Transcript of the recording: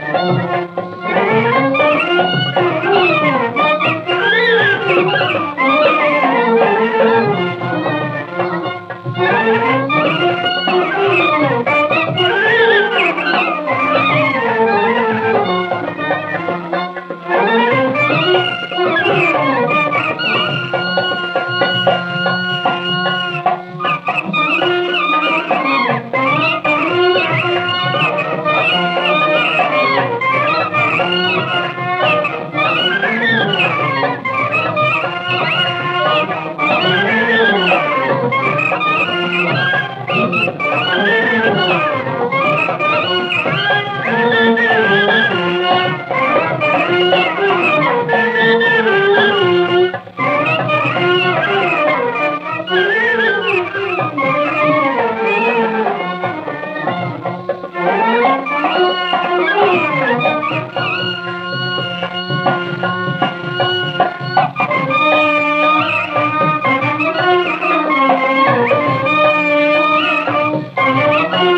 Thank you. Thank Thank you.